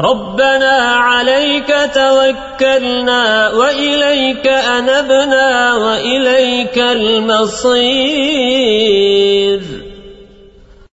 ربنا عليك توكلنا وإليك أنبنا وإليك المصير.